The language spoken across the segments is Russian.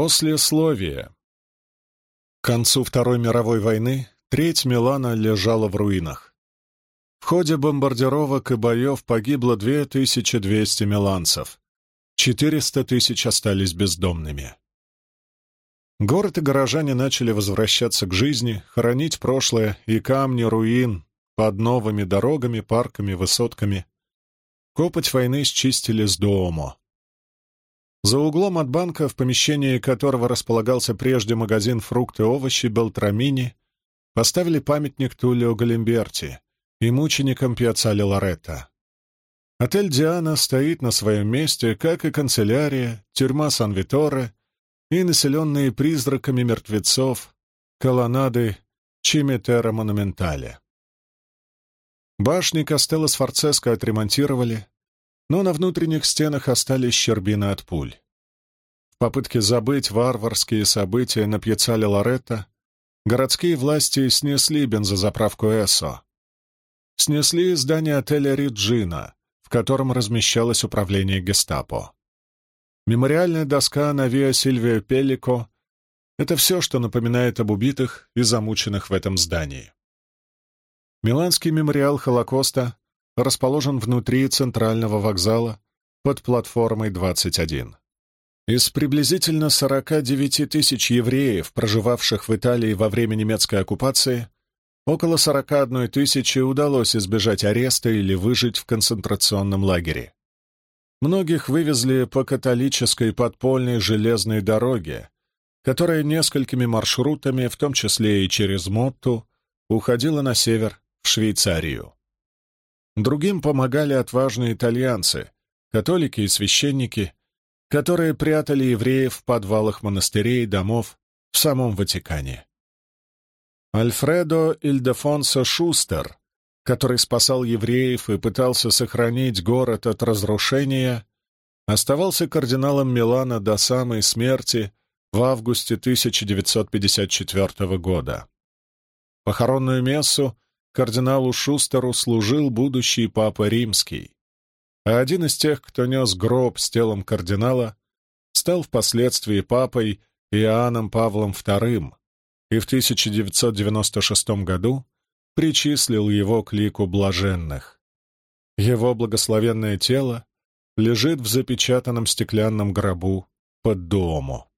Послесловие. К концу Второй мировой войны треть Милана лежала в руинах. В ходе бомбардировок и боев погибло 2200 миланцев, 400 тысяч остались бездомными. Город и горожане начали возвращаться к жизни, хоронить прошлое и камни руин под новыми дорогами, парками, высотками. Копоть войны счистили с дома. За углом от банка, в помещении которого располагался прежде магазин фрукты и овощи Белтрамини, поставили памятник Тулио Галимберти и мученикам Пьяцали Лоретто. Отель «Диана» стоит на своем месте, как и канцелярия, тюрьма Сан-Виторе и населенные призраками мертвецов колоннады Чиметера Монументале. Башни Костелло Сфорцеско отремонтировали, но на внутренних стенах остались щербины от пуль. В попытке забыть варварские события на пьяцале Лоретто городские власти снесли бензозаправку Эссо. Снесли здание отеля «Риджина», в котором размещалось управление гестапо. Мемориальная доска на Виа Сильвия Пеллико — это все, что напоминает об убитых и замученных в этом здании. Миланский мемориал Холокоста расположен внутри центрального вокзала под платформой 21. Из приблизительно 49 тысяч евреев, проживавших в Италии во время немецкой оккупации, около 41 тысячи удалось избежать ареста или выжить в концентрационном лагере. Многих вывезли по католической подпольной железной дороге, которая несколькими маршрутами, в том числе и через Мотту, уходила на север, в Швейцарию. Другим помогали отважные итальянцы, католики и священники, которые прятали евреев в подвалах монастырей и домов в самом Ватикане. Альфредо Ильдефонсо Шустер который спасал евреев и пытался сохранить город от разрушения, оставался кардиналом Милана до самой смерти в августе 1954 года. Похоронную мессу кардиналу Шустеру служил будущий папа Римский, а один из тех, кто нес гроб с телом кардинала, стал впоследствии папой Иоанном Павлом II и в 1996 году причислил его к лику блаженных. Его благословенное тело лежит в запечатанном стеклянном гробу под Дуомо.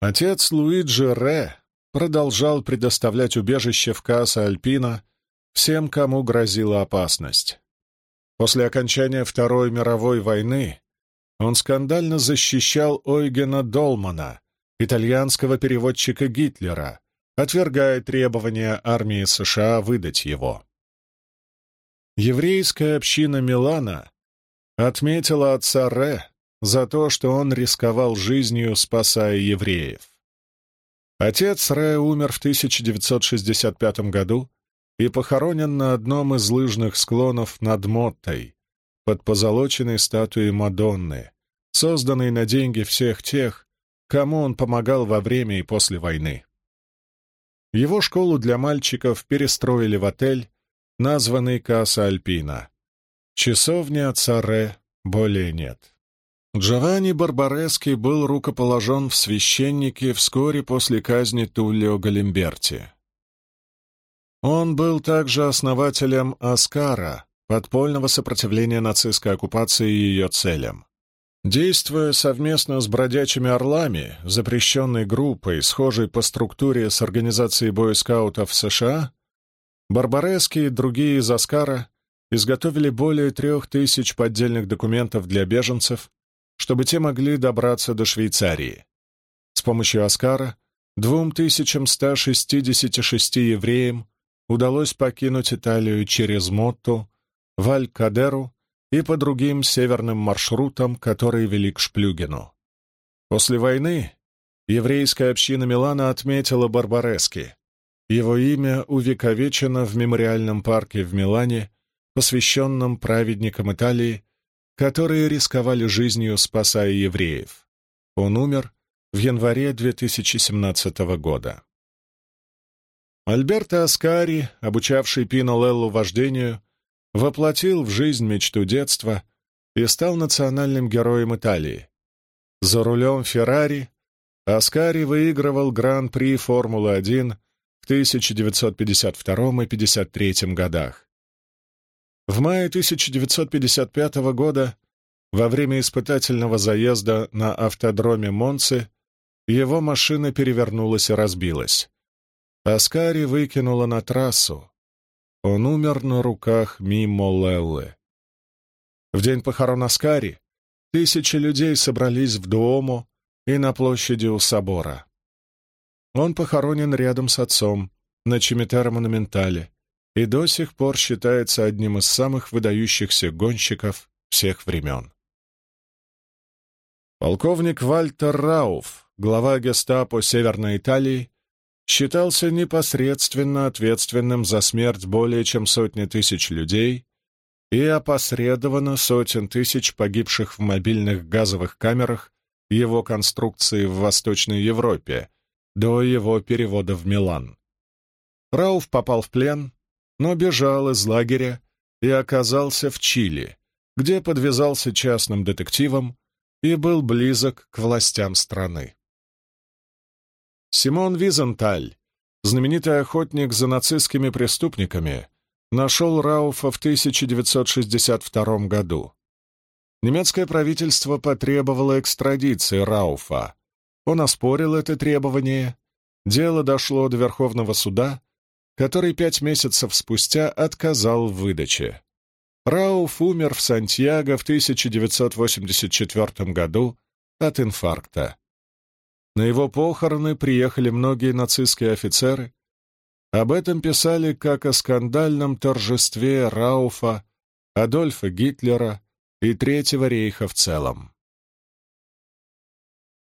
Отец Луиджи Ре продолжал предоставлять убежище в Касса Альпина всем, кому грозила опасность. После окончания Второй мировой войны он скандально защищал Ойгена Долмана, итальянского переводчика Гитлера, отвергая требования армии США выдать его. Еврейская община Милана отметила отца Ре за то, что он рисковал жизнью, спасая евреев. Отец Ре умер в 1965 году и похоронен на одном из лыжных склонов над Моттой, под позолоченной статуей Мадонны, созданной на деньги всех тех, кому он помогал во время и после войны. Его школу для мальчиков перестроили в отель, названный Каса Альпина. Часовни отца Ре более нет. Джованни Барбарески был рукоположен в священники вскоре после казни Туллио Галимберти. Он был также основателем Аскара, подпольного сопротивления нацистской оккупации и ее целям. Действуя совместно с бродячими орлами, запрещенной группой, схожей по структуре с организацией бойскаутов США, Барбарески и другие из Аскара изготовили более трех тысяч поддельных документов для беженцев, чтобы те могли добраться до Швейцарии. С помощью Аскара 2166 евреям удалось покинуть Италию через Мотту, Валь-Кадеру и по другим северным маршрутам, которые вели к Шплюгину. После войны еврейская община Милана отметила Барбарески. Его имя увековечено в мемориальном парке в Милане, посвященном праведникам Италии, которые рисковали жизнью, спасая евреев. Он умер в январе 2017 года. Альберто Аскари, обучавший Пино Леллу вождению, воплотил в жизнь мечту детства и стал национальным героем Италии. За рулем Феррари Аскари выигрывал Гран-при Формулы-1 в 1952 и 1953 годах. В мае 1955 года, во время испытательного заезда на автодроме Монцы, его машина перевернулась и разбилась. Аскари выкинула на трассу. Он умер на руках мимо Леллы. В день похорон Аскари тысячи людей собрались в Дуому и на площади у собора. Он похоронен рядом с отцом на Чимитера-монументале и до сих пор считается одним из самых выдающихся гонщиков всех времен. Полковник Вальтер Рауф, глава гестапо Северной Италии, считался непосредственно ответственным за смерть более чем сотни тысяч людей и опосредованно сотен тысяч погибших в мобильных газовых камерах его конструкции в Восточной Европе до его перевода в Милан. Рауф попал в плен, но бежал из лагеря и оказался в Чили, где подвязался частным детективом и был близок к властям страны. Симон Визенталь, знаменитый охотник за нацистскими преступниками, нашел Рауфа в 1962 году. Немецкое правительство потребовало экстрадиции Рауфа. Он оспорил это требование. Дело дошло до Верховного суда, который пять месяцев спустя отказал в выдаче. Рауф умер в Сантьяго в 1984 году от инфаркта. На его похороны приехали многие нацистские офицеры, об этом писали как о скандальном торжестве Рауфа, Адольфа Гитлера и Третьего рейха в целом.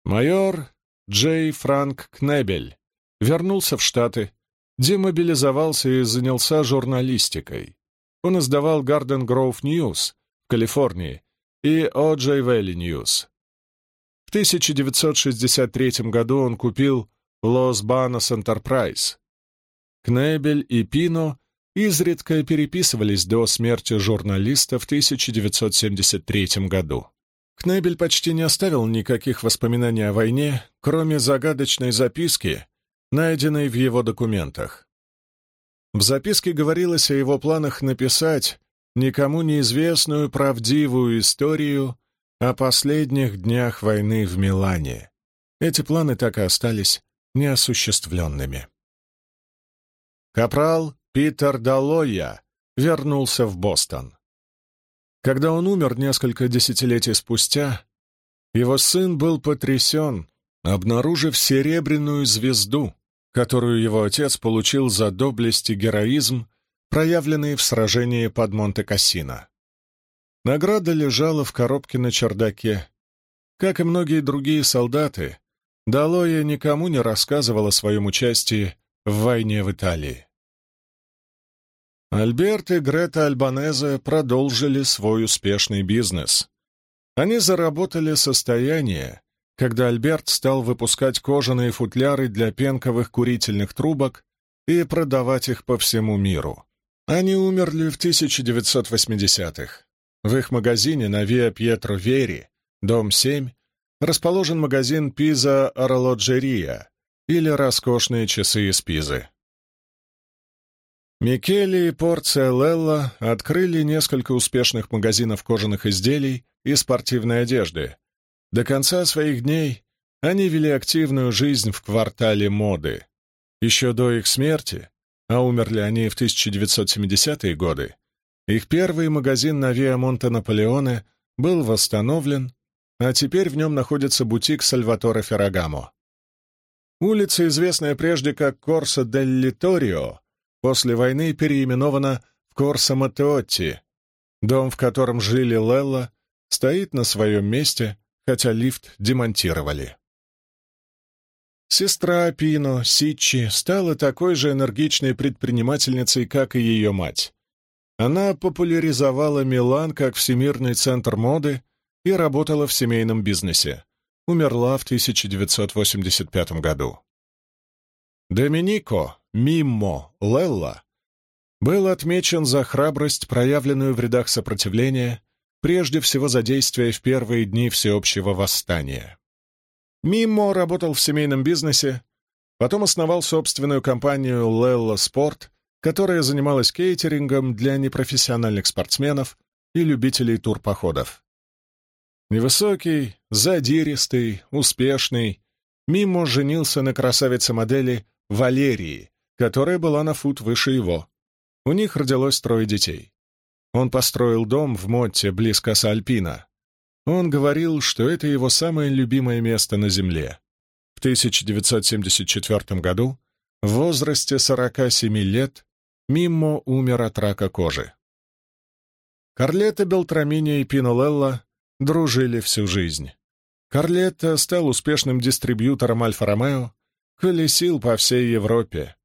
Майор Джей Франк Кнебель вернулся в Штаты, демобилизовался и занялся журналистикой. Он издавал Garden Grove News в Калифорнии и O.J. Valley News. В 1963 году он купил Los Banos Enterprise, Кнебель и Пино изредка переписывались до смерти журналиста в 1973 году. Кнебель почти не оставил никаких воспоминаний о войне, кроме загадочной записки, найденной в его документах. В записке говорилось о его планах написать никому неизвестную правдивую историю о последних днях войны в Милане. Эти планы так и остались неосуществленными. Капрал Питер Даллоя вернулся в Бостон. Когда он умер несколько десятилетий спустя, его сын был потрясен, обнаружив серебряную звезду, которую его отец получил за доблесть и героизм, проявленные в сражении под Монте-Кассино. Награда лежала в коробке на чердаке. Как и многие другие солдаты, Далоя никому не рассказывал о своем участии в войне в Италии. Альберт и Грета Альбанезе продолжили свой успешный бизнес. Они заработали состояние, когда Альберт стал выпускать кожаные футляры для пенковых курительных трубок и продавать их по всему миру. Они умерли в 1980-х. В их магазине на Виа Пьетро Вери, дом 7, расположен магазин Пиза Орлоджерия или роскошные часы из Пизы. Микеле и Порция Лелла открыли несколько успешных магазинов кожаных изделий и спортивной одежды. До конца своих дней они вели активную жизнь в квартале моды. Еще до их смерти, а умерли они в 1970-е годы, их первый магазин на Виа Монте Наполеоне был восстановлен, а теперь в нем находится бутик Сальваторе Феррагамо. Улица, известная прежде как Корсо дель Литорио, после войны переименована в Корсо Матеотти. Дом, в котором жили Лелла, стоит на своем месте, хотя лифт демонтировали. Сестра Пино, Сичи, стала такой же энергичной предпринимательницей, как и ее мать. Она популяризовала Милан как всемирный центр моды и работала в семейном бизнесе умерла в 1985 году. Доминико Миммо Лелла был отмечен за храбрость, проявленную в рядах сопротивления, прежде всего за действия в первые дни всеобщего восстания. Мимо работал в семейном бизнесе, потом основал собственную компанию Lella Sport, которая занималась кейтерингом для непрофессиональных спортсменов и любителей турпоходов. Невысокий, задиристый, успешный, Мимо женился на красавице-модели Валерии, которая была на фут выше его. У них родилось трое детей. Он построил дом в Мотте, близ Каса-Альпина. Он говорил, что это его самое любимое место на Земле. В 1974 году, в возрасте 47 лет, Миммо умер от рака кожи. Карлета Белтрамини и Пинолелла дружили всю жизнь. Карлетта стал успешным дистрибьютором Альфа-Ромео, колесил по всей Европе.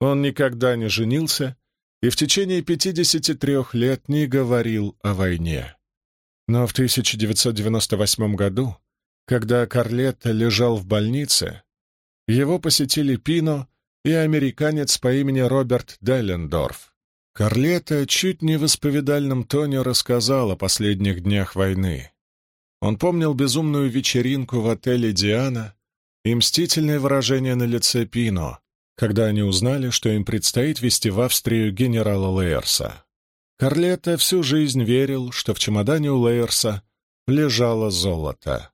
Он никогда не женился и в течение 53 лет не говорил о войне. Но в 1998 году, когда Карлетта лежал в больнице, его посетили Пино и американец по имени Роберт Деллендорф. Карлета чуть не в исповедальном тоне рассказал о последних днях войны. Он помнил безумную вечеринку в отеле «Диана» и мстительное выражение на лице Пино, когда они узнали, что им предстоит вести в Австрию генерала Лейерса. Карлета всю жизнь верил, что в чемодане у Лейерса лежало золото.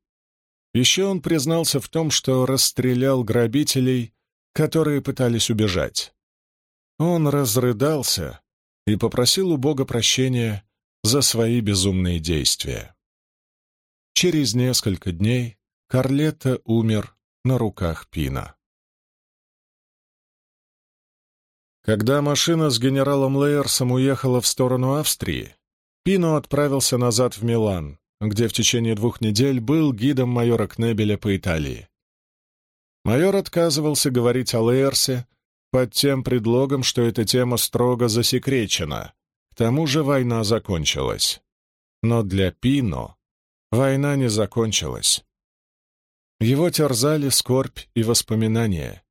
Еще он признался в том, что расстрелял грабителей, которые пытались убежать. Он разрыдался и попросил у Бога прощения за свои безумные действия. Через несколько дней Карлетта умер на руках Пина. Когда машина с генералом Лейерсом уехала в сторону Австрии, Пино отправился назад в Милан, где в течение двух недель был гидом майора Кнебеля по Италии. Майор отказывался говорить о Лейерсе под тем предлогом, что эта тема строго засекречена. К тому же война закончилась. Но для Пино Война не закончилась. Его терзали скорбь и воспоминания.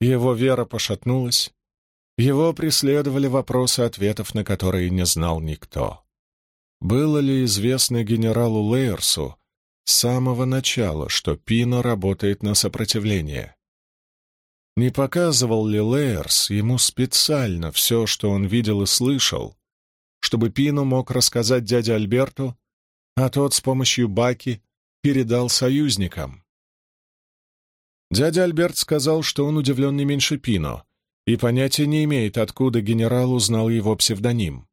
Его вера пошатнулась. Его преследовали вопросы, ответов на которые не знал никто. Было ли известно генералу Лейерсу с самого начала, что Пино работает на сопротивление? Не показывал ли Лейерс ему специально все, что он видел и слышал, чтобы Пино мог рассказать дяде Альберту а тот с помощью Баки передал союзникам. Дядя Альберт сказал, что он удивлен не меньше Пино и понятия не имеет, откуда генерал узнал его псевдоним.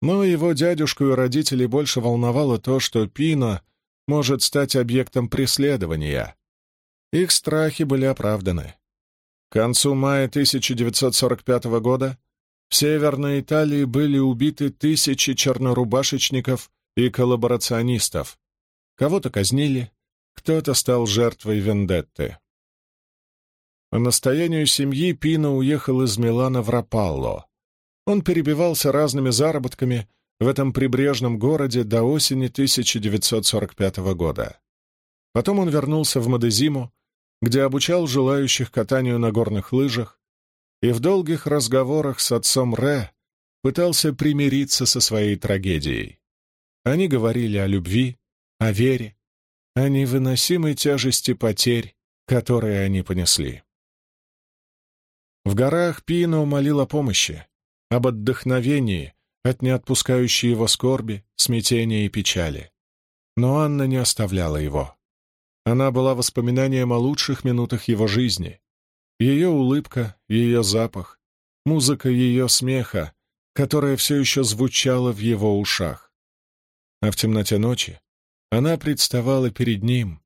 Но его дядюшку и родителей больше волновало то, что Пино может стать объектом преследования. Их страхи были оправданы. К концу мая 1945 года в Северной Италии были убиты тысячи чернорубашечников и коллаборационистов. Кого-то казнили, кто-то стал жертвой вендетты. По настоянию семьи Пино уехал из Милана в Рапалло. Он перебивался разными заработками в этом прибрежном городе до осени 1945 года. Потом он вернулся в Мадезиму, где обучал желающих катанию на горных лыжах, и в долгих разговорах с отцом Ре пытался примириться со своей трагедией. Они говорили о любви, о вере, о невыносимой тяжести потерь, которые они понесли. В горах Пино умолил о помощи, об отдохновении от неотпускающей его скорби, смятения и печали. Но Анна не оставляла его. Она была воспоминанием о лучших минутах его жизни. Ее улыбка, ее запах, музыка ее смеха, которая все еще звучала в его ушах а в темноте ночи она представала перед ним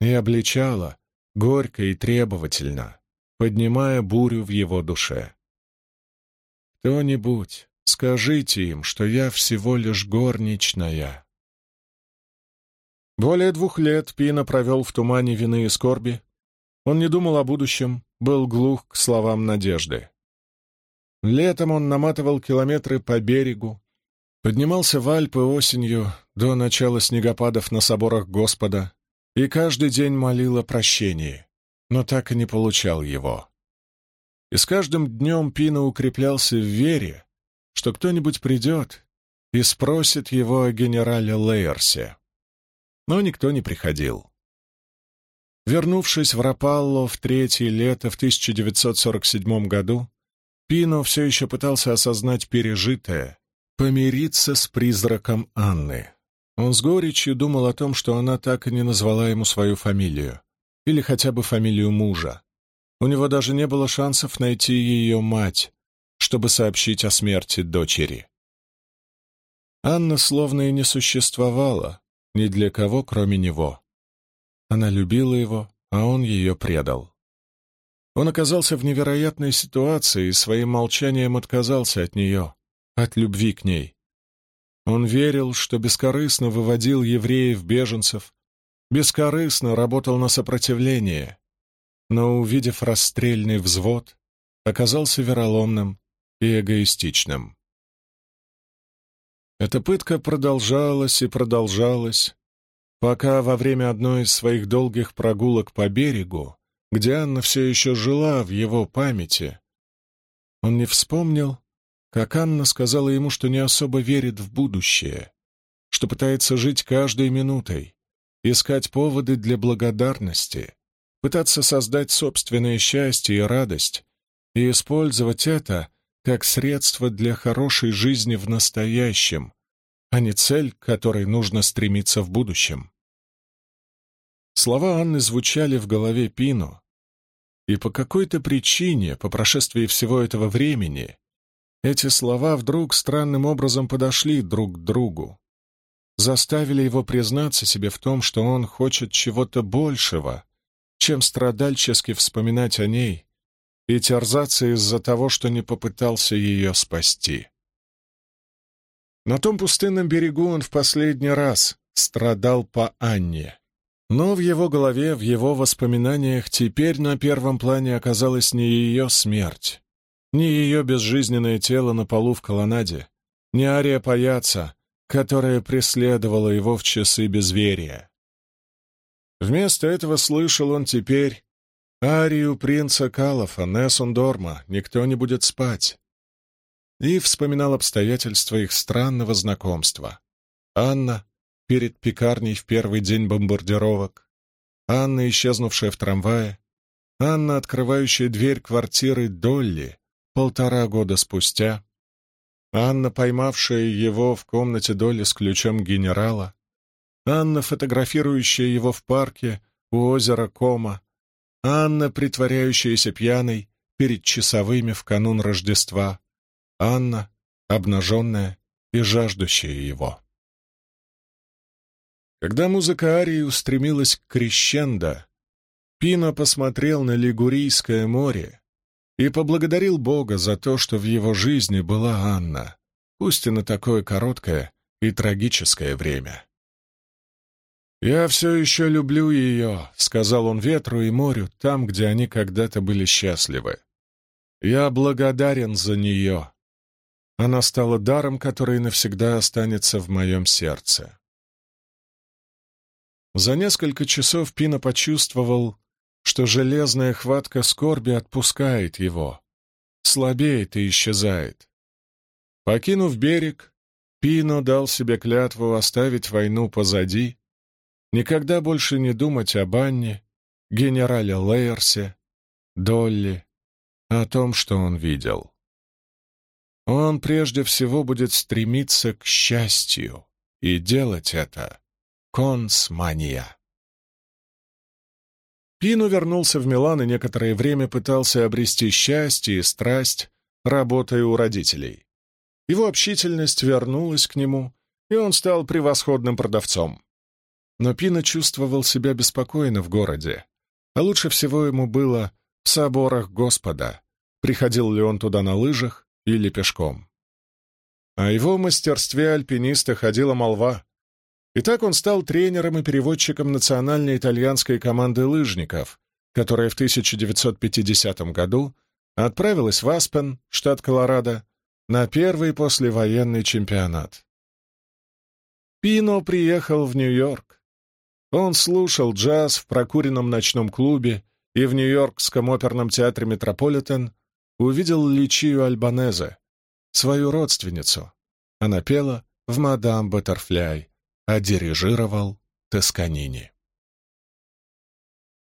и обличала, горько и требовательно, поднимая бурю в его душе. «Кто-нибудь, скажите им, что я всего лишь горничная». Более двух лет Пина провел в тумане вины и скорби. Он не думал о будущем, был глух к словам надежды. Летом он наматывал километры по берегу, Поднимался в Альпы осенью до начала снегопадов на соборах Господа и каждый день молил о прощении, но так и не получал его. И с каждым днем Пина укреплялся в вере, что кто-нибудь придет и спросит его о генерале Лейерсе. Но никто не приходил. Вернувшись в Рапалло в третье лето в 1947 году, Пино все еще пытался осознать пережитое, помириться с призраком Анны. Он с горечью думал о том, что она так и не назвала ему свою фамилию, или хотя бы фамилию мужа. У него даже не было шансов найти ее мать, чтобы сообщить о смерти дочери. Анна словно и не существовала ни для кого, кроме него. Она любила его, а он ее предал. Он оказался в невероятной ситуации и своим молчанием отказался от нее, от любви к ней. Он верил, что бескорыстно выводил евреев-беженцев, бескорыстно работал на сопротивление, но, увидев расстрельный взвод, оказался вероломным и эгоистичным. Эта пытка продолжалась и продолжалась, пока во время одной из своих долгих прогулок по берегу, где Анна все еще жила в его памяти, он не вспомнил, как Анна сказала ему, что не особо верит в будущее, что пытается жить каждой минутой, искать поводы для благодарности, пытаться создать собственное счастье и радость и использовать это как средство для хорошей жизни в настоящем, а не цель, к которой нужно стремиться в будущем. Слова Анны звучали в голове Пино, и по какой-то причине, по прошествии всего этого времени, эти слова вдруг странным образом подошли друг к другу, заставили его признаться себе в том, что он хочет чего-то большего, чем страдальчески вспоминать о ней и терзаться из-за того, что не попытался ее спасти. На том пустынном берегу он в последний раз страдал по Анне. Но в его голове, в его воспоминаниях теперь на первом плане оказалась не ее смерть, не ее безжизненное тело на полу в колоннаде, не ария паяца, которая преследовала его в часы безверия. Вместо этого слышал он теперь арию принца Калафа, Несундорма «Никто не будет спать» и вспоминал обстоятельства их странного знакомства. Анна перед пекарней в первый день бомбардировок, Анна, исчезнувшая в трамвае, Анна, открывающая дверь квартиры Долли полтора года спустя, Анна, поймавшая его в комнате Долли с ключом генерала, Анна, фотографирующая его в парке у озера Кома, Анна, притворяющаяся пьяной перед часовыми в канун Рождества, Анна, обнаженная и жаждущая его. Когда музыка арии устремилась к крещендо, Пино посмотрел на Лигурийское море и поблагодарил Бога за то, что в его жизни была Анна, пусть и на такое короткое и трагическое время. «Я все еще люблю ее», — сказал он ветру и морю, там, где они когда-то были счастливы. «Я благодарен за нее. Она стала даром, который навсегда останется в моем сердце». За несколько часов Пина почувствовал, что железная хватка скорби отпускает его, слабеет и исчезает. Покинув берег, Пино дал себе клятву оставить войну позади Никогда больше не думать об Анне, генерале Лейерсе, Долли, о том, что он видел. Он прежде всего будет стремиться к счастью и делать это консмания. Пину вернулся в Милан и некоторое время пытался обрести счастье и страсть, работая у родителей. Его общительность вернулась к нему, и он стал превосходным продавцом. Но Пина чувствовал себя беспокойно в городе, а лучше всего ему было в соборах Господа, приходил ли он туда на лыжах или пешком. О его мастерстве альпиниста ходила молва. И так он стал тренером и переводчиком национальной итальянской команды лыжников, которая в 1950 году отправилась в Аспен, штат Колорадо, на первый послевоенный чемпионат. Пино приехал в Нью-Йорк, он слушал джаз в прокуренном ночном клубе и в Нью-Йоркском оперном театре «Метрополитен» увидел Личию Альбанезе, свою родственницу. Она пела в «Мадам Баттерфляй», а дирижировал Тосканини.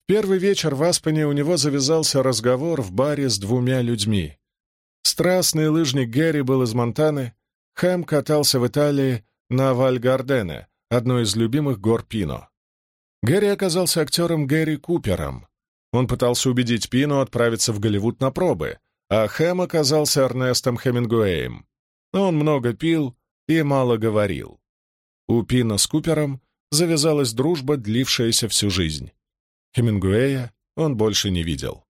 первый вечер в Аспене у него завязался разговор в баре с двумя людьми. Страстный лыжник Гэри был из Монтаны, Хэм катался в Италии на Вальгардене, одной из любимых гор Пино. Гэри оказался актером Гэри Купером. Он пытался убедить Пино отправиться в Голливуд на пробы, а Хэм оказался Эрнестом Хемингуэем. Он много пил и мало говорил. У Пино с Купером завязалась дружба, длившаяся всю жизнь. Хемингуэя он больше не видел.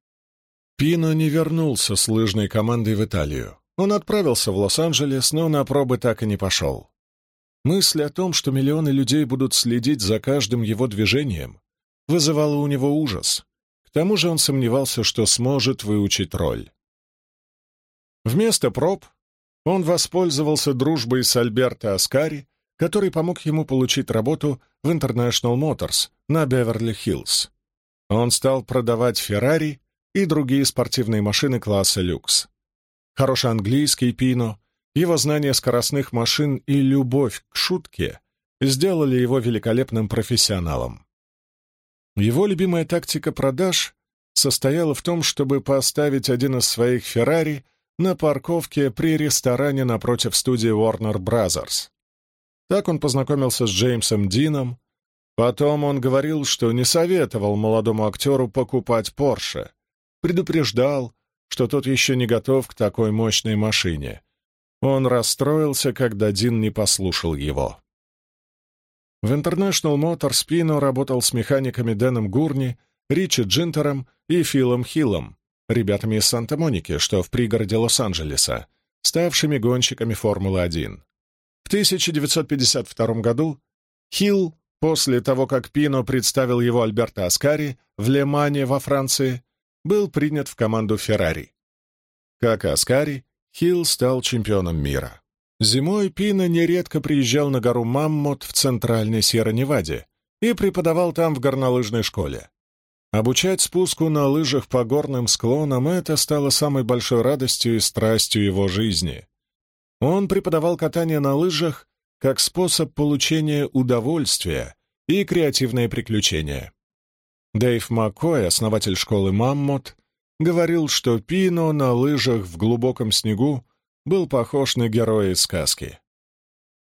Пино не вернулся с лыжной командой в Италию. Он отправился в Лос-Анджелес, но на пробы так и не пошел. Мысль о том, что миллионы людей будут следить за каждым его движением, вызывала у него ужас. К тому же он сомневался, что сможет выучить роль. Вместо проб он воспользовался дружбой с Альберто Аскари, который помог ему получить работу в International Motors на Беверли-Хиллз. Он стал продавать Феррари и другие спортивные машины класса люкс. Хороший английский Пино, его знание скоростных машин и любовь к шутке сделали его великолепным профессионалом. Его любимая тактика продаж состояла в том, чтобы поставить один из своих «Феррари» на парковке при ресторане напротив студии Warner Brothers. Так он познакомился с Джеймсом Дином. Потом он говорил, что не советовал молодому актеру покупать Порше, предупреждал, что тот еще не готов к такой мощной машине. Он расстроился, когда Дин не послушал его. В International Motors Пино работал с механиками Дэном Гурни, Ричи Джинтером и Филом Хиллом, ребятами из Санта-Моники, что в пригороде Лос-Анджелеса, ставшими гонщиками Формулы-1. В 1952 году Хилл, после того, как Пино представил его Альберто Аскари в Лемане во Франции, был принят в команду Феррари. Как и Аскари, Хилл стал чемпионом мира. Зимой Пино нередко приезжал на гору Маммот в центральной Сьерра-Неваде и преподавал там в горнолыжной школе. Обучать спуску на лыжах по горным склонам — это стало самой большой радостью и страстью его жизни. Он преподавал катание на лыжах как способ получения удовольствия и креативные приключения. Дэйв Маккой, основатель школы «Маммот», говорил, что Пино на лыжах в глубоком снегу был похож на героя из сказки.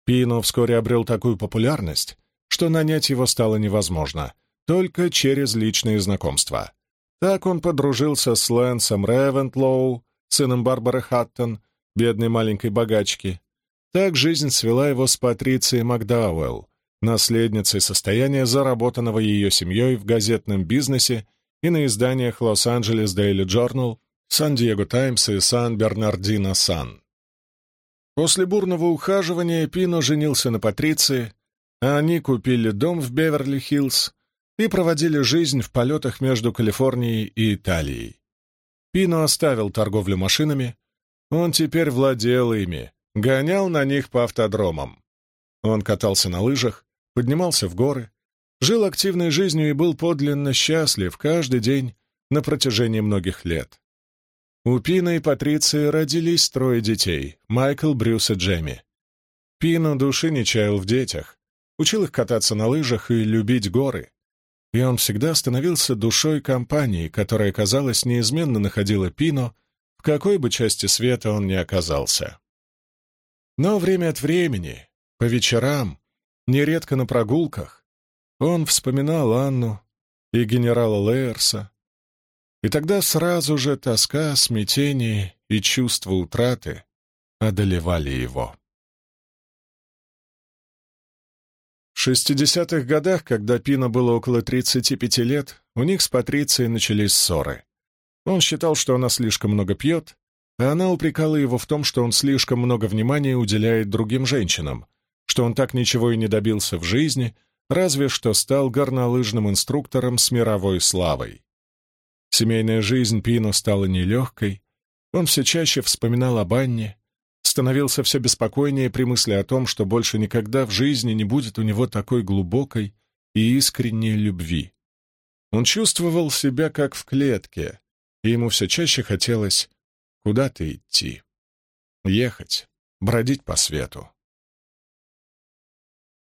Пино вскоре обрел такую популярность, что нанять его стало невозможно, только через личные знакомства. Так он подружился с Лэнсом Ревентлоу, сыном Барбары Хаттон, бедной маленькой богачки. Так жизнь свела его с Патрицией Макдауэлл, наследницей состояния, заработанного ее семьей в газетном бизнесе и на изданиях Los Angeles Daily Journal, Сан-Диего Таймс и Сан-Бернардино Сан. После бурного ухаживания Пино женился на Патриции, а они купили дом в Беверли-Хиллз и проводили жизнь в полетах между Калифорнией и Италией. Пино оставил торговлю машинами, он теперь владел ими, гонял на них по автодромам. Он катался на лыжах, поднимался в горы, жил активной жизнью и был подлинно счастлив каждый день на протяжении многих лет. У Пина и Патриции родились трое детей — Майкл, Брюс и Джемми. Пино души не чаял в детях, учил их кататься на лыжах и любить горы. И он всегда становился душой компании, которая, казалось, неизменно находила Пино в какой бы части света он ни оказался. Но время от времени, по вечерам, нередко на прогулках, он вспоминал Анну и генерала Лейерса, и тогда сразу же тоска, смятение и чувство утраты одолевали его. В 60-х годах, когда Пино было около 35 лет, у них с Патрицией начались ссоры. Он считал, что она слишком много пьет, а она упрекала его в том, что он слишком много внимания уделяет другим женщинам, что он так ничего и не добился в жизни, разве что стал горнолыжным инструктором с мировой славой. Семейная жизнь Пино стала нелегкой, он все чаще вспоминал об Анне, становился все беспокойнее при мысли о том, что больше никогда в жизни не будет у него такой глубокой и искренней любви. Он чувствовал себя как в клетке, и ему все чаще хотелось куда-то идти, ехать, бродить по свету.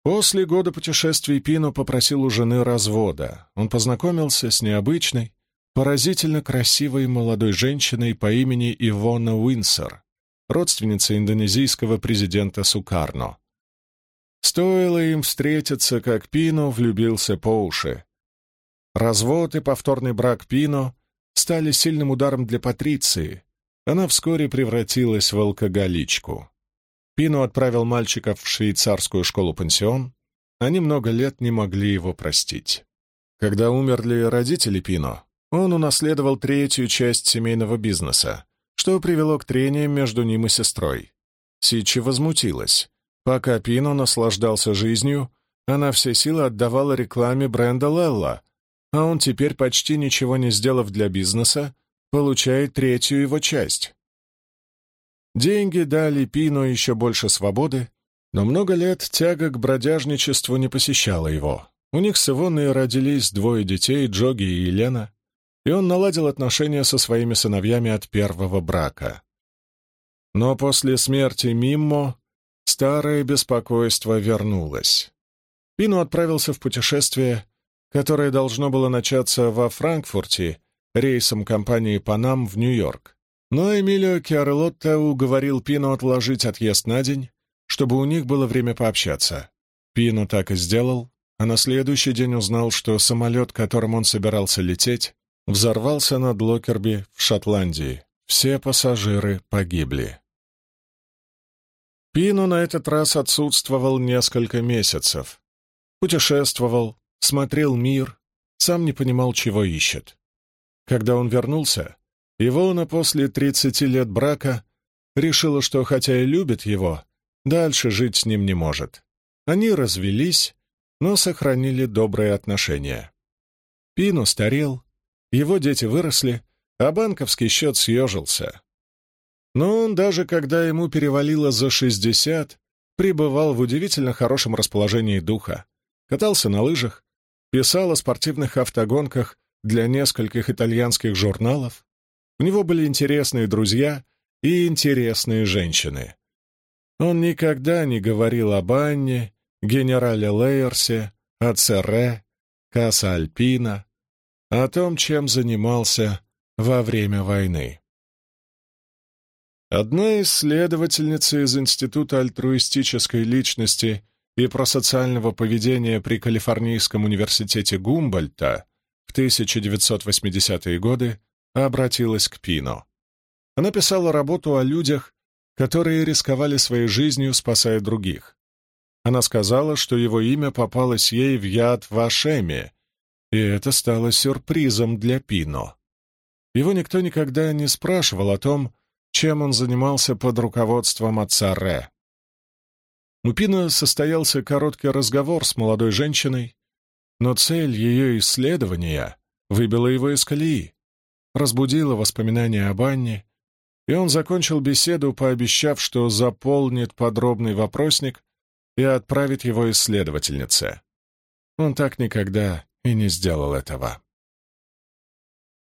После года путешествий Пино попросил у жены развода. Он познакомился с необычной, поразительно красивой молодой женщиной по имени Ивона Уинсор, родственницей индонезийского президента Сукарно. Стоило им встретиться, как Пино влюбился по уши. Развод и повторный брак Пино стали сильным ударом для Патриции. Она вскоре превратилась в алкоголичку. Пино отправил мальчиков в швейцарскую школу-пансион. Они много лет не могли его простить. Когда умерли родители Пино, он унаследовал третью часть семейного бизнеса, что привело к трениям между ним и сестрой. Сичи возмутилась. Пока Пино наслаждался жизнью, она все силы отдавала рекламе бренда Лелла, а он теперь, почти ничего не сделав для бизнеса, получает третью его часть. Деньги дали Пино еще больше свободы, но много лет тяга к бродяжничеству не посещала его. У них с Ивоной родились двое детей, Джоги и Елена, и он наладил отношения со своими сыновьями от первого брака. Но после смерти Миммо старое беспокойство вернулось. Пино отправился в путешествие, которое должно было начаться во Франкфурте рейсом компании «Панам» в Нью-Йорк. Но Эмилио Киарлотто уговорил Пино отложить отъезд на день, чтобы у них было время пообщаться. Пино так и сделал, а на следующий день узнал, что самолет, которым он собирался лететь, взорвался над Локерби в Шотландии. Все пассажиры погибли. Пино на этот раз отсутствовал несколько месяцев. Путешествовал, смотрел мир, сам не понимал, чего ищет. Когда он вернулся, Ивона после 30 лет брака решила, что хотя и любит его, дальше жить с ним не может. Они развелись, но сохранили добрые отношения. Пино старел, его дети выросли, а банковский счет съежился. Но он, даже когда ему перевалило за 60, пребывал в удивительно хорошем расположении духа, катался на лыжах, писал о спортивных автогонках для нескольких итальянских журналов, у него были интересные друзья и интересные женщины. Он никогда не говорил об Анне, генерале Лейерсе, о Цере, Касса Альпина, о том, чем занимался во время войны. Одна исследовательница из Института альтруистической личности и просоциального поведения при Калифорнийском университете Гумбольта в 1980-е годы обратилась к Пино. Она писала работу о людях, которые рисковали своей жизнью, спасая других. Она сказала, что его имя попалось ей в яд в Ашеме, и это стало сюрпризом для Пино. Его никто никогда не спрашивал о том, чем он занимался под руководством отца Ре. У Пино состоялся короткий разговор с молодой женщиной, но цель ее исследования выбила его из колеи разбудило воспоминания об Анне, и он закончил беседу, пообещав, что заполнит подробный вопросник и отправит его исследовательнице. Он так никогда и не сделал этого.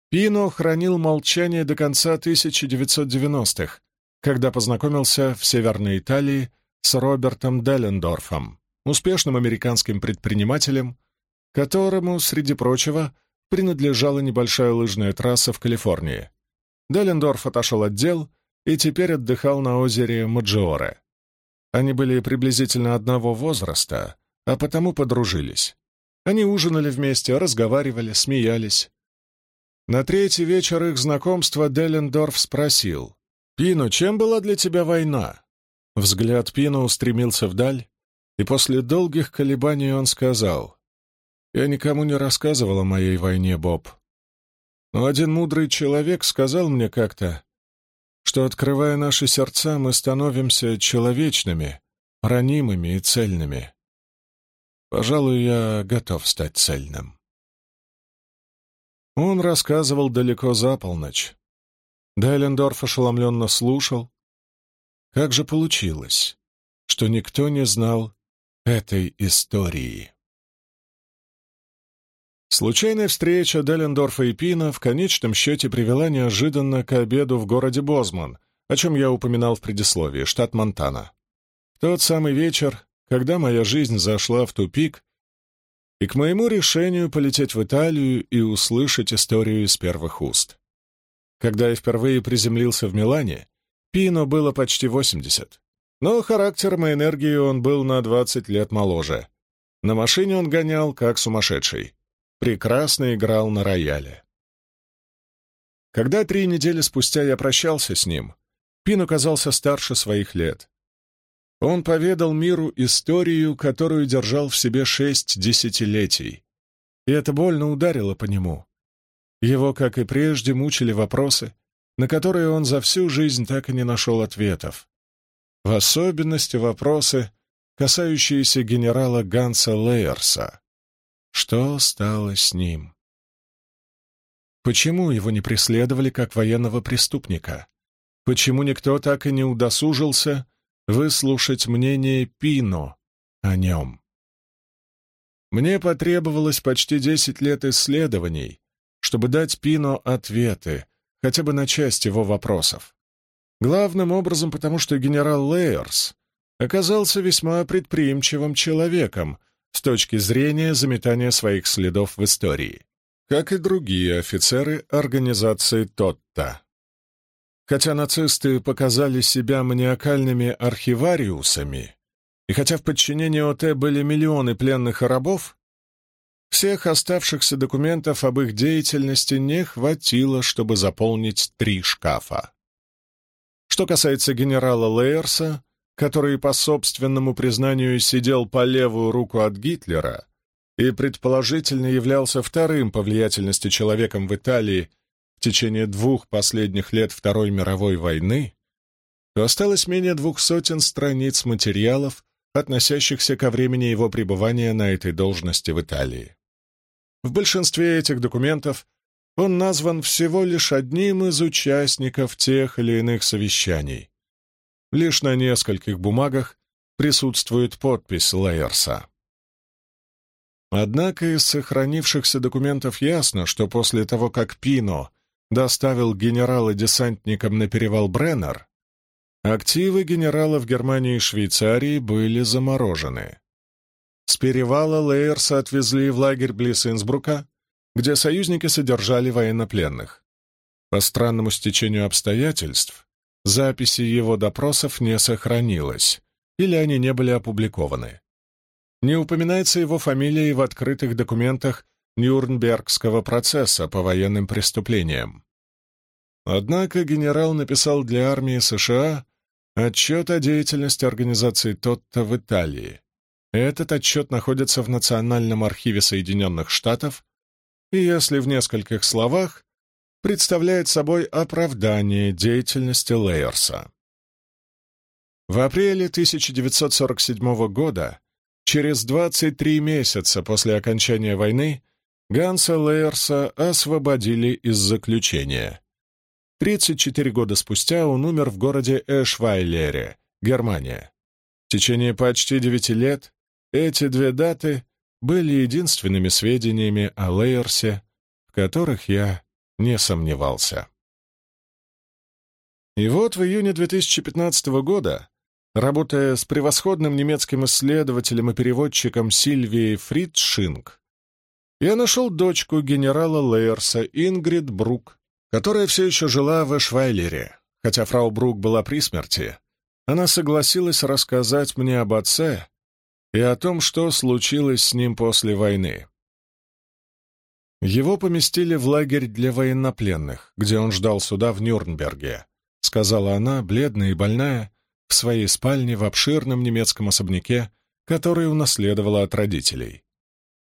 Пино хранил молчание до конца 1990-х, когда познакомился в Северной Италии с Робертом Деллендорфом, успешным американским предпринимателем, которому, среди прочего, принадлежала небольшая лыжная трасса в Калифорнии. Деллендорф отошел от дел и теперь отдыхал на озере Маджиоре. Они были приблизительно одного возраста, а потому подружились. Они ужинали вместе, разговаривали, смеялись. На третий вечер их знакомства Деллендорф спросил, «Пино, чем была для тебя война?» Взгляд Пино устремился вдаль, и после долгих колебаний он сказал, я никому не рассказывал о моей войне, Боб. Но один мудрый человек сказал мне как-то, что, открывая наши сердца, мы становимся человечными, ранимыми и цельными. Пожалуй, я готов стать цельным. Он рассказывал далеко за полночь. Дайлендорф ошеломленно слушал. Как же получилось, что никто не знал этой истории? Случайная встреча Деллендорфа и Пина в конечном счете привела неожиданно к обеду в городе Бозман, о чем я упоминал в предисловии, штат Монтана. В тот самый вечер когда моя жизнь зашла в тупик, и к моему решению полететь в Италию и услышать историю из первых уст. Когда я впервые приземлился в Милане, Пино было почти 80, но характером и энергией он был на 20 лет моложе. На машине он гонял, как сумасшедший. Прекрасно играл на рояле. Когда три недели спустя я прощался с ним, Пин оказался старше своих лет. Он поведал миру историю, которую держал в себе шесть десятилетий. И это больно ударило по нему. Его, как и прежде, мучили вопросы, на которые он за всю жизнь так и не нашел ответов. В особенности вопросы, касающиеся генерала Ганса Лейерса. Что стало с ним? Почему его не преследовали как военного преступника? Почему никто так и не удосужился выслушать мнение Пино о нем? Мне потребовалось почти десять лет исследований, чтобы дать Пино ответы, хотя бы на часть его вопросов. Главным образом потому, что генерал Лейерс оказался весьма предприимчивым человеком с точки зрения заметания своих следов в истории как и другие офицеры организации Тотта. Хотя нацисты показали себя маниакальными архивариусами, и хотя в подчинении ОТ были миллионы пленных рабов, всех оставшихся документов об их деятельности не хватило, чтобы заполнить три шкафа. Что касается генерала Лейерса, который, по собственному признанию, сидел по левую руку от Гитлера, и предположительно являлся вторым по влиятельности человеком в Италии в течение двух последних лет Второй мировой войны, то осталось менее двух сотен страниц материалов, относящихся ко времени его пребывания на этой должности в Италии. В большинстве этих документов он назван всего лишь одним из участников тех или иных совещаний. Лишь на нескольких бумагах присутствует подпись Лейерса. Однако из сохранившихся документов ясно, что после того, как Пино доставил генерала десантникам на перевал Бреннер, активы генерала в Германии и Швейцарии были заморожены. С перевала Лейерса отвезли в лагерь близ Инсбрука, где союзники содержали военнопленных. По странному стечению обстоятельств, записи его допросов не сохранилось, или они не были опубликованы. Не упоминается его фамилия и в открытых документах Нюрнбергского процесса по военным преступлениям. Однако генерал написал для армии США отчет о деятельности организации Тотта в Италии. Этот отчет находится в Национальном архиве Соединенных Штатов и, если в нескольких словах, представляет собой оправдание деятельности Лейерса. В апреле 1947 года Через 23 месяца после окончания войны Ганса Лейерса освободили из заключения. 34 года спустя он умер в городе Эшвайлере, Германия. В течение почти девяти лет эти две даты были единственными сведениями о Лейерсе, в которых я не сомневался. И вот в июне 2015 года Работая с превосходным немецким исследователем и переводчиком Сильвией Фридшинг, я нашел дочку генерала Лейерса, Ингрид Брук, которая все еще жила в Эшвайлере. Хотя фрау Брук была при смерти, она согласилась рассказать мне об отце и о том, что случилось с ним после войны. Его поместили в лагерь для военнопленных, где он ждал суда в Нюрнберге, сказала она, бледная и больная, в своей спальне в обширном немецком особняке, который унаследовала от родителей.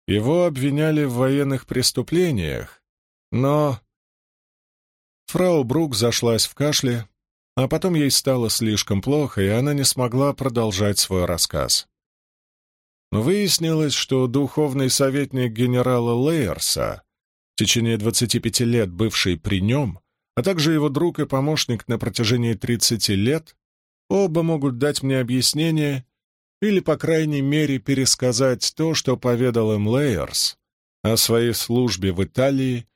Его обвиняли в военных преступлениях, но... Фрау Брук зашлась в кашле, а потом ей стало слишком плохо, и она не смогла продолжать свой рассказ. Но выяснилось, что духовный советник генерала Лейерса, в течение 25 лет бывший при нем, а также его друг и помощник на протяжении 30 лет, Оба могут дать мне объяснение или, по крайней мере, пересказать то, что поведал им Лейерс о своей службе в Италии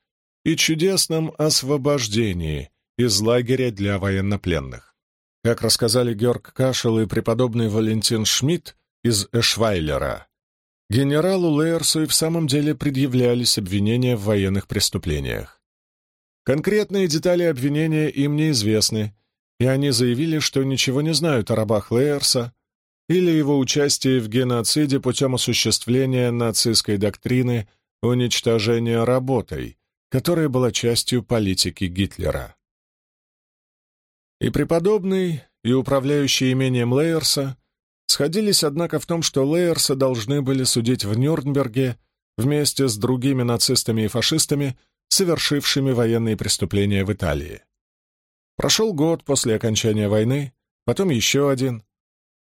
и чудесном освобождении из лагеря для военнопленных. Как рассказали Георг Кашел и преподобный Валентин Шмидт из Эшвайлера. Генералу Лейерсу и в самом деле предъявлялись обвинения в военных преступлениях. Конкретные детали обвинения им неизвестны, и они заявили, что ничего не знают о рабах Лейерса или его участии в геноциде путем осуществления нацистской доктрины уничтожения работой, которая была частью политики Гитлера. И преподобный, и управляющий имением Лейерса сходились, однако, в том, что Лейерса должны были судить в Нюрнберге вместе с другими нацистами и фашистами, совершившими военные преступления в Италии. Прошел год после окончания войны, потом еще один.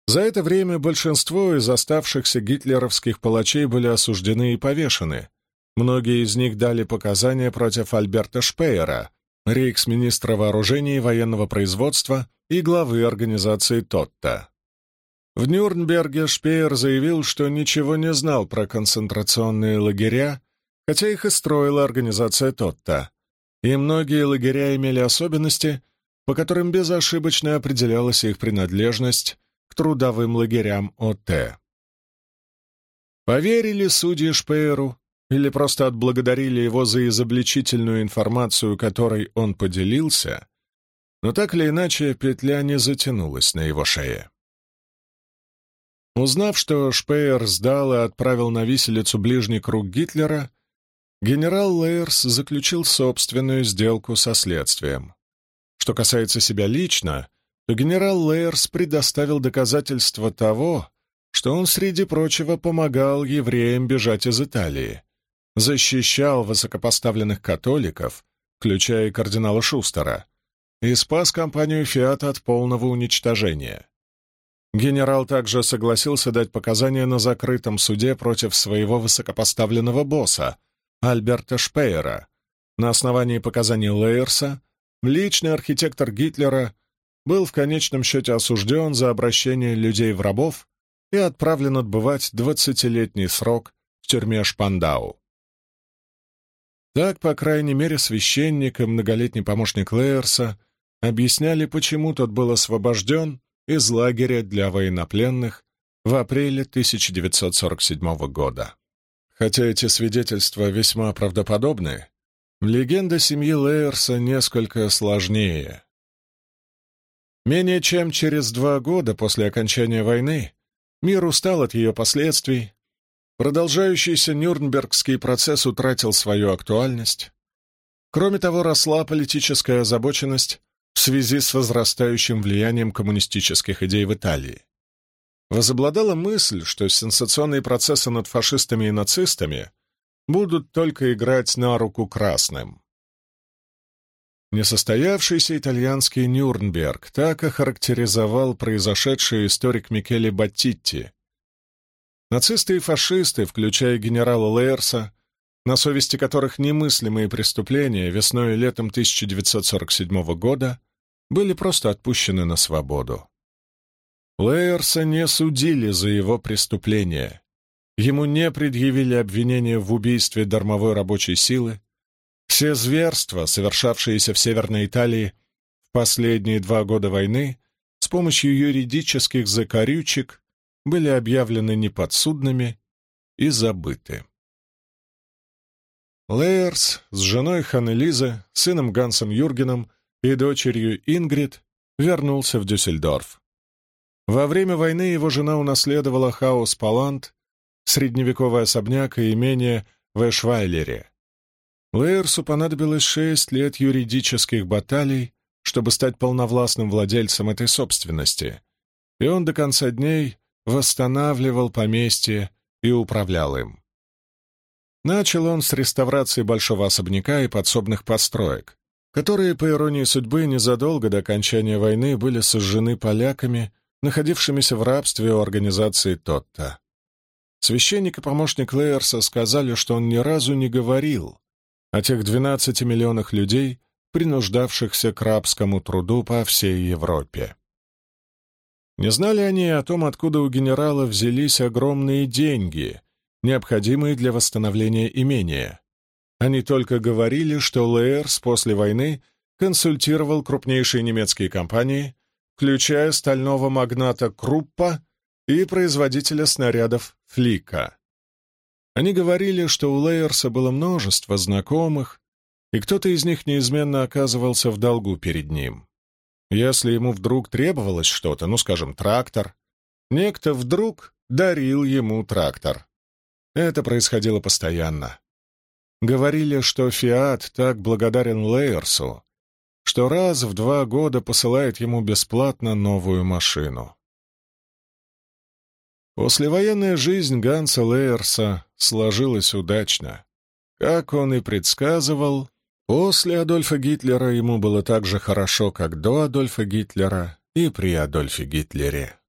За это время большинство из оставшихся гитлеровских палачей были осуждены и повешены. Многие из них дали показания против Альберта Шпеера, рейхсминистра вооружений и военного производства и главы организации Тотта. В Нюрнберге Шпеер заявил, что ничего не знал про концентрационные лагеря, хотя их и строила организация Тотта, и многие лагеря имели особенности, по которым безошибочно определялась их принадлежность к трудовым лагерям ОТ. Поверили судьи Шпееру или просто отблагодарили его за изобличительную информацию, которой он поделился, но так или иначе петля не затянулась на его шее. Узнав, что Шпеер сдал и отправил на виселицу ближний круг Гитлера, генерал Лейерс заключил собственную сделку со следствием. Что касается себя лично, то генерал Лейерс предоставил доказательства того, что он, среди прочего, помогал евреям бежать из Италии, защищал высокопоставленных католиков, включая кардинала Шустера, и спас компанию «Фиат» от полного уничтожения. Генерал также согласился дать показания на закрытом суде против своего высокопоставленного босса, Альберта Шпеера. На основании показаний Лейерса личный архитектор Гитлера был в конечном счете осужден за обращение людей в рабов и отправлен отбывать 20-летний срок в тюрьме Шпандау. Так, по крайней мере, священник и многолетний помощник Лейерса объясняли, почему тот был освобожден из лагеря для военнопленных в апреле 1947 года. Хотя эти свидетельства весьма правдоподобны, легенда семьи Лейерса несколько сложнее. Менее чем через два года после окончания войны мир устал от ее последствий, продолжающийся Нюрнбергский процесс утратил свою актуальность. Кроме того, росла политическая озабоченность в связи с возрастающим влиянием коммунистических идей в Италии. Возобладала мысль, что сенсационные процессы над фашистами и нацистами будут только играть на руку красным. Несостоявшийся итальянский Нюрнберг так охарактеризовал произошедшее историк Микеле Баттитти. Нацисты и фашисты, включая генерала Лейерса, на совести которых немыслимые преступления весной и летом 1947 года были просто отпущены на свободу. Лейерса не судили за его преступления. Ему не предъявили обвинения в убийстве дармовой рабочей силы. Все зверства, совершавшиеся в Северной Италии в последние два года войны, с помощью юридических закорючек были объявлены неподсудными и забыты. Лейерс с женой Ханнелиза, сыном Гансом Юргеном и дочерью Ингрид вернулся в Дюссельдорф. Во время войны его жена унаследовала хаос Палант, средневековый особняк и имение в Эшвайлере. Лейерсу понадобилось шесть лет юридических баталий, чтобы стать полновластным владельцем этой собственности, и он до конца дней восстанавливал поместье и управлял им. Начал он с реставрации большого особняка и подсобных построек, которые, по иронии судьбы, незадолго до окончания войны были сожжены поляками, находившимися в рабстве у организации Тотта. Священник и помощник Лейерса сказали, что он ни разу не говорил о тех 12 миллионах людей, принуждавшихся к рабскому труду по всей Европе. Не знали они о том, откуда у генерала взялись огромные деньги, необходимые для восстановления имения. Они только говорили, что Лейерс после войны консультировал крупнейшие немецкие компании, включая стального магната Круппа и производителя снарядов Флика. Они говорили, что у Лейерса было множество знакомых, и кто-то из них неизменно оказывался в долгу перед ним. Если ему вдруг требовалось что-то, ну, скажем, трактор, некто вдруг дарил ему трактор. Это происходило постоянно. Говорили, что Фиат так благодарен Лейерсу, что раз в два года посылает ему бесплатно новую машину. Послевоенная жизнь Ганса Лейерса сложилась удачно. Как он и предсказывал, после Адольфа Гитлера ему было так же хорошо, как до Адольфа Гитлера и при Адольфе Гитлере.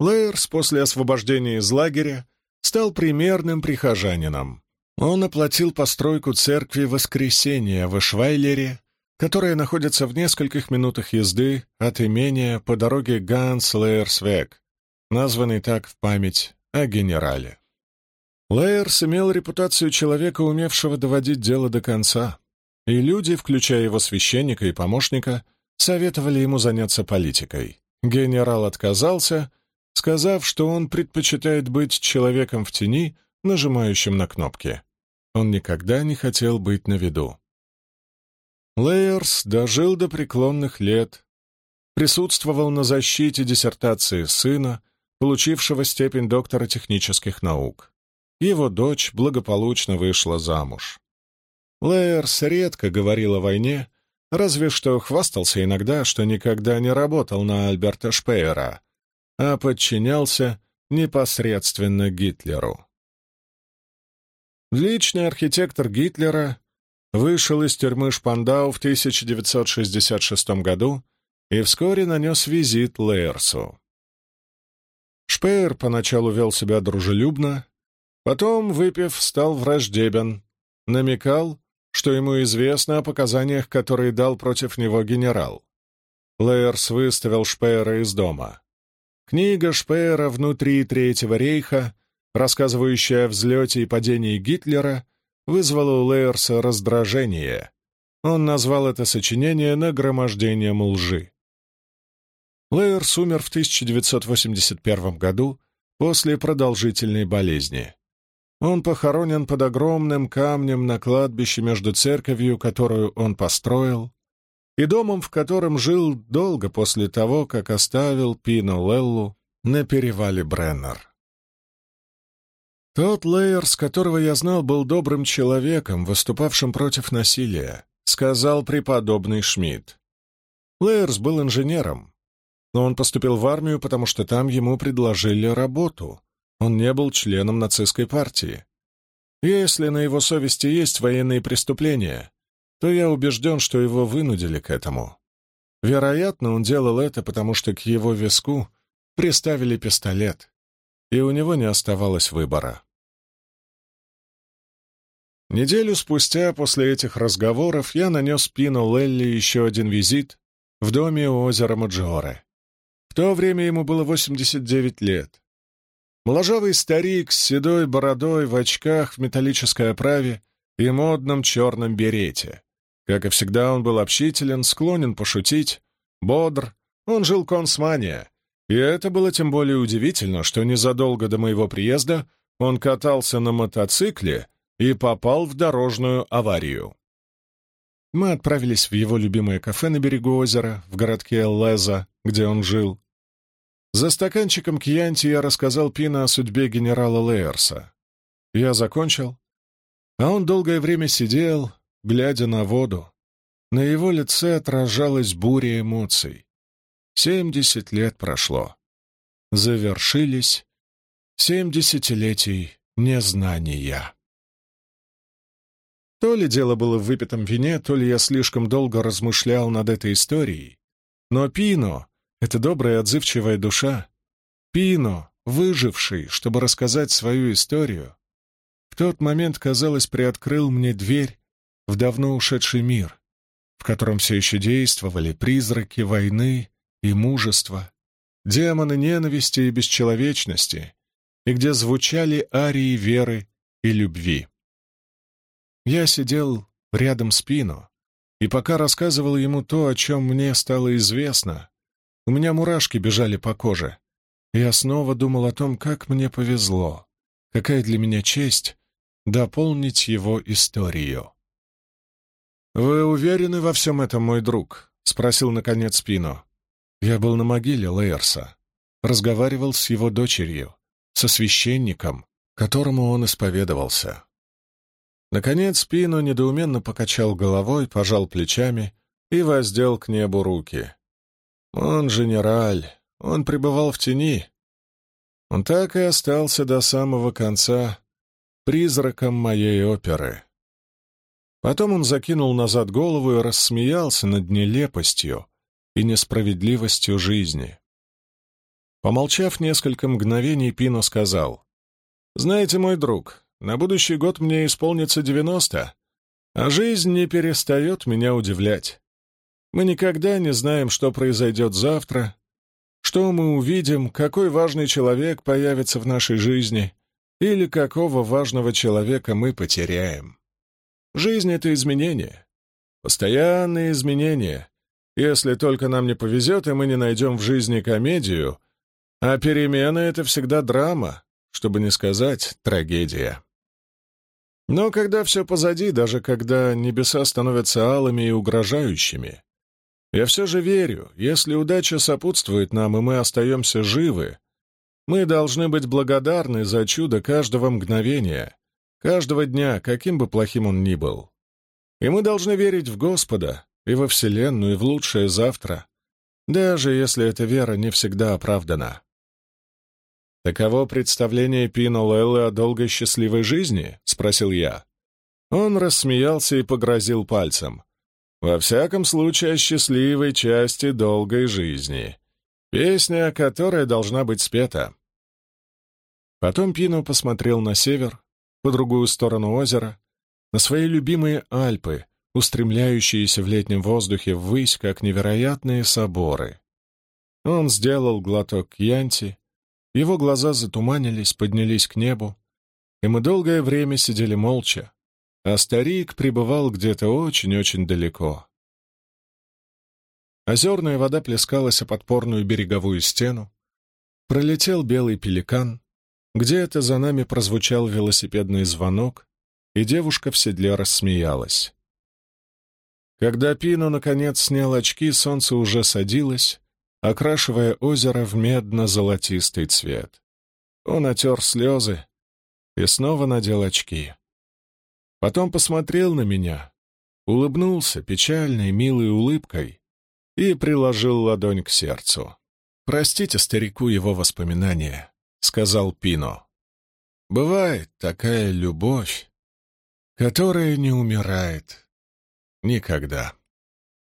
Лейерс после освобождения из лагеря стал примерным прихожанином. Он оплатил постройку церкви Воскресения в Швайлере, которая находится в нескольких минутах езды от имения по дороге Ганс-Лейерсвек, названный так в память о генерале. Лейерс имел репутацию человека, умевшего доводить дело до конца, и люди, включая его священника и помощника, советовали ему заняться политикой. Генерал отказался, сказав, что он предпочитает быть человеком в тени, нажимающим на кнопки. Он никогда не хотел быть на виду. Лейерс дожил до преклонных лет, присутствовал на защите диссертации сына, получившего степень доктора технических наук. Его дочь благополучно вышла замуж. Лейерс редко говорил о войне, разве что хвастался иногда, что никогда не работал на Альберта Шпеера, а подчинялся непосредственно Гитлеру. Личный архитектор Гитлера вышел из тюрьмы Шпандау в 1966 году и вскоре нанес визит Лейерсу. Шпеер поначалу вел себя дружелюбно, потом, выпив, стал враждебен, намекал, что ему известно о показаниях, которые дал против него генерал. Лейерс выставил Шпеера из дома. Книга Шпеера «Внутри Третьего рейха» рассказывающая о взлете и падении Гитлера, вызвало у Лейерса раздражение. Он назвал это сочинение нагромождением лжи. Лейерс умер в 1981 году после продолжительной болезни. Он похоронен под огромным камнем на кладбище между церковью, которую он построил, и домом, в котором жил долго после того, как оставил Пино Леллу на перевале Бреннер. Тот Лейерс, которого я знал, был добрым человеком, выступавшим против насилия, сказал преподобный Шмидт. Лейерс был инженером, но он поступил в армию, потому что там ему предложили работу. Он не был членом нацистской партии. Если на его совести есть военные преступления, то я убежден, что его вынудили к этому. Вероятно, он делал это, потому что к его виску приставили пистолет, и у него не оставалось выбора. Неделю спустя после этих разговоров я нанес Пину Лелли еще один визит в доме у озера Маджоре. В то время ему было 89 лет. Моложавый старик с седой бородой в очках в металлической оправе и модном черном берете. Как и всегда, он был общителен, склонен пошутить, бодр, он жил консмания. И это было тем более удивительно, что незадолго до моего приезда он катался на мотоцикле и попал в дорожную аварию. Мы отправились в его любимое кафе на берегу озера, в городке Леза, где он жил. За стаканчиком кьянти я рассказал Пина о судьбе генерала Лейерса. Я закончил, а он долгое время сидел, глядя на воду. На его лице отражалась буря эмоций. Семьдесят лет прошло. Завершились семь десятилетий незнания. То ли дело было в выпитом вине, то ли я слишком долго размышлял над этой историей. Но Пино — это добрая отзывчивая душа. Пино, выживший, чтобы рассказать свою историю, в тот момент, казалось, приоткрыл мне дверь в давно ушедший мир, в котором все еще действовали призраки войны и мужества, демоны ненависти и бесчеловечности, и где звучали арии веры и любви. Я сидел рядом с Пино, и пока рассказывал ему то, о чем мне стало известно, у меня мурашки бежали по коже. я снова думал о том, как мне повезло, какая для меня честь дополнить его историю. «Вы уверены во всем этом, мой друг?» — спросил, наконец, Пино. Я был на могиле Лейерса, разговаривал с его дочерью, со священником, которому он исповедовался. Наконец Пино недоуменно покачал головой, пожал плечами и воздел к небу руки. Он генераль, он пребывал в тени. Он так и остался до самого конца призраком моей оперы. Потом он закинул назад голову и рассмеялся над нелепостью и несправедливостью жизни. Помолчав несколько мгновений, Пино сказал, «Знаете, мой друг, на будущий год мне исполнится девяносто, а жизнь не перестает меня удивлять. Мы никогда не знаем, что произойдет завтра, что мы увидим, какой важный человек появится в нашей жизни или какого важного человека мы потеряем. Жизнь — это изменения, постоянные изменения, если только нам не повезет, и мы не найдем в жизни комедию, а перемены — это всегда драма, чтобы не сказать трагедия. Но когда все позади, даже когда небеса становятся алыми и угрожающими, я все же верю, если удача сопутствует нам, и мы остаемся живы, мы должны быть благодарны за чудо каждого мгновения, каждого дня, каким бы плохим он ни был. И мы должны верить в Господа и во Вселенную, и в лучшее завтра, даже если эта вера не всегда оправдана. «Таково представление Пино Леллы о долгой счастливой жизни?» — спросил я. Он рассмеялся и погрозил пальцем. «Во всяком случае, счастливой части долгой жизни. Песня, которая должна быть спета». Потом Пино посмотрел на север, по другую сторону озера, на свои любимые Альпы, устремляющиеся в летнем воздухе ввысь, как невероятные соборы. Он сделал глоток янти, его глаза затуманились, поднялись к небу, и мы долгое время сидели молча, а старик пребывал где-то очень-очень далеко. Озерная вода плескалась о подпорную береговую стену, пролетел белый пеликан, где-то за нами прозвучал велосипедный звонок, и девушка в седле рассмеялась. Когда Пино, наконец, снял очки, солнце уже садилось, окрашивая озеро в медно-золотистый цвет. Он отер слезы и снова надел очки. Потом посмотрел на меня, улыбнулся печальной, милой улыбкой и приложил ладонь к сердцу. «Простите старику его воспоминания», — сказал Пино. «Бывает такая любовь, которая не умирает никогда».